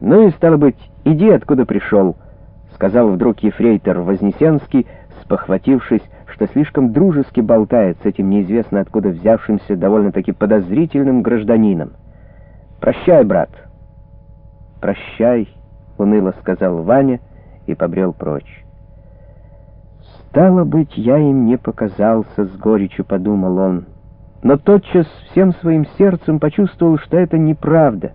«Ну и, стало быть, иди, откуда пришел», — сказал вдруг ефрейтор Вознесенский, спохватившись, что слишком дружески болтает с этим неизвестно откуда взявшимся довольно-таки подозрительным гражданином. «Прощай, брат». «Прощай», — уныло сказал Ваня и побрел прочь. «Стало быть, я им не показался», — с горечью подумал он. Но тотчас всем своим сердцем почувствовал, что это неправда.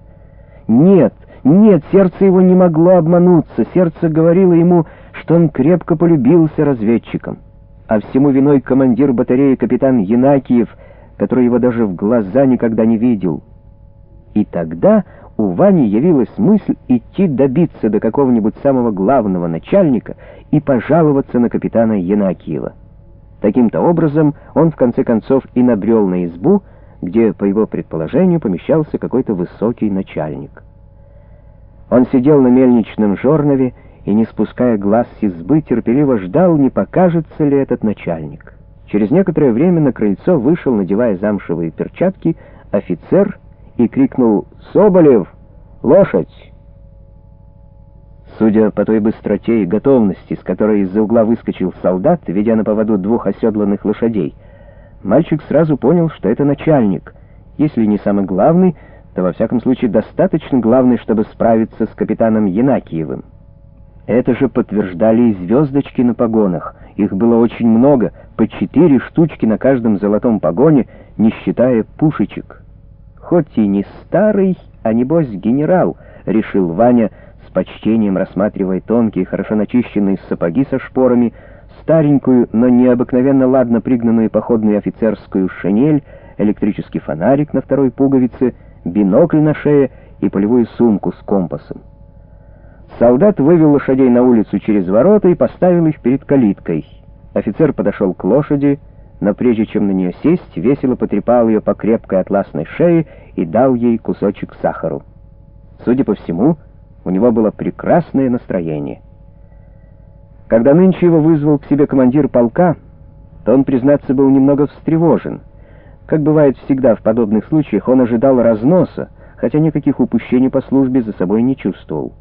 Нет, нет, сердце его не могло обмануться. Сердце говорило ему, что он крепко полюбился разведчикам. А всему виной командир батареи капитан Янакиев, который его даже в глаза никогда не видел. И тогда у Вани явилась мысль идти добиться до какого-нибудь самого главного начальника и пожаловаться на капитана Янакиева. Таким-то образом он в конце концов и набрел на избу, где, по его предположению, помещался какой-то высокий начальник. Он сидел на мельничном жорнове и, не спуская глаз с избы, терпеливо ждал, не покажется ли этот начальник. Через некоторое время на крыльцо вышел, надевая замшевые перчатки, офицер и крикнул «Соболев! Лошадь!» Судя по той быстроте и готовности, с которой из-за угла выскочил солдат, ведя на поводу двух оседланных лошадей, мальчик сразу понял, что это начальник, если не самый главный, то во всяком случае достаточно главный, чтобы справиться с капитаном Янакиевым. Это же подтверждали и звездочки на погонах. Их было очень много, по четыре штучки на каждом золотом погоне, не считая пушечек. Хоть и не старый, а небось генерал, решил Ваня, с почтением рассматривая тонкие, хорошо начищенные сапоги со шпорами, старенькую, но необыкновенно ладно пригнанную походную офицерскую шинель, электрический фонарик на второй пуговице, бинокль на шее и полевую сумку с компасом. Солдат вывел лошадей на улицу через ворота и поставил их перед калиткой. Офицер подошел к лошади, но прежде чем на нее сесть, весело потрепал ее по крепкой атласной шее и дал ей кусочек сахару. Судя по всему, у него было прекрасное настроение. Когда нынче его вызвал к себе командир полка, то он, признаться, был немного встревожен. Как бывает всегда в подобных случаях, он ожидал разноса, хотя никаких упущений по службе за собой не чувствовал.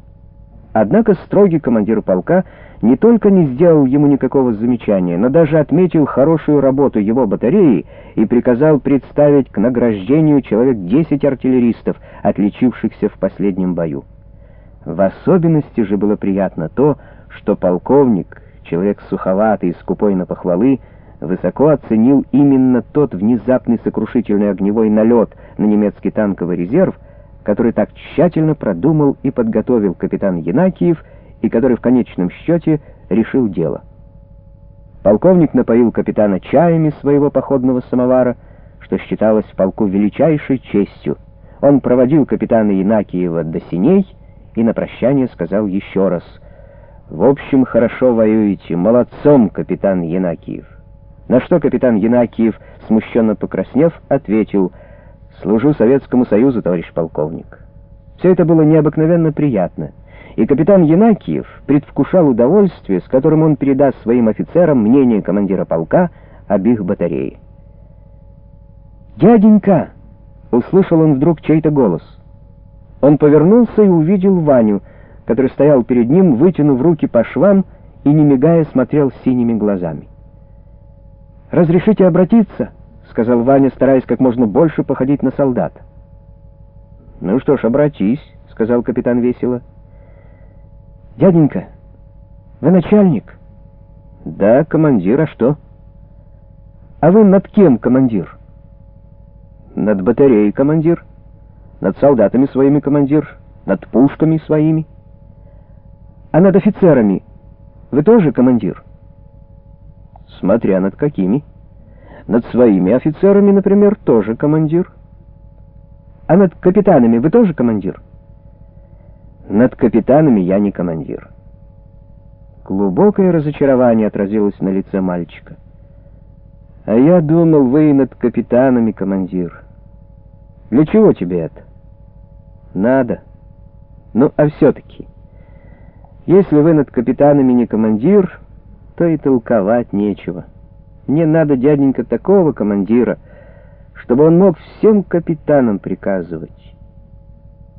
Однако строгий командир полка не только не сделал ему никакого замечания, но даже отметил хорошую работу его батареи и приказал представить к награждению человек 10 артиллеристов, отличившихся в последнем бою. В особенности же было приятно то, что полковник, человек суховатый и скупой на похвалы, высоко оценил именно тот внезапный сокрушительный огневой налет на немецкий танковый резерв, который так тщательно продумал и подготовил капитан Янакиев и который в конечном счете решил дело. Полковник напоил капитана чаями своего походного самовара, что считалось в полку величайшей честью. Он проводил капитана Янакиева до синей и на прощание сказал еще раз «В общем, хорошо воюете, молодцом, капитан Янакиев». На что капитан Янакиев, смущенно покраснев, ответил — Служу Советскому Союзу, товарищ полковник. Все это было необыкновенно приятно, и капитан Янакиев предвкушал удовольствие, с которым он передаст своим офицерам мнение командира полка об их батарее. «Дяденька!» — услышал он вдруг чей-то голос. Он повернулся и увидел Ваню, который стоял перед ним, вытянув руки по швам и, не мигая, смотрел синими глазами. «Разрешите обратиться?» сказал Ваня, стараясь как можно больше походить на солдата. «Ну что ж, обратись», — сказал капитан весело. «Дяденька, вы начальник?» «Да, командир, а что?» «А вы над кем, командир?» «Над батареей, командир. Над солдатами своими, командир. Над пушками своими». «А над офицерами вы тоже командир?» «Смотря над какими». Над своими офицерами, например, тоже командир. А над капитанами вы тоже командир? Над капитанами я не командир. Глубокое разочарование отразилось на лице мальчика. А я думал, вы над капитанами командир. Для чего тебе это? Надо. Ну, а все-таки, если вы над капитанами не командир, то и толковать нечего. Мне надо, дяденька, такого командира, чтобы он мог всем капитанам приказывать».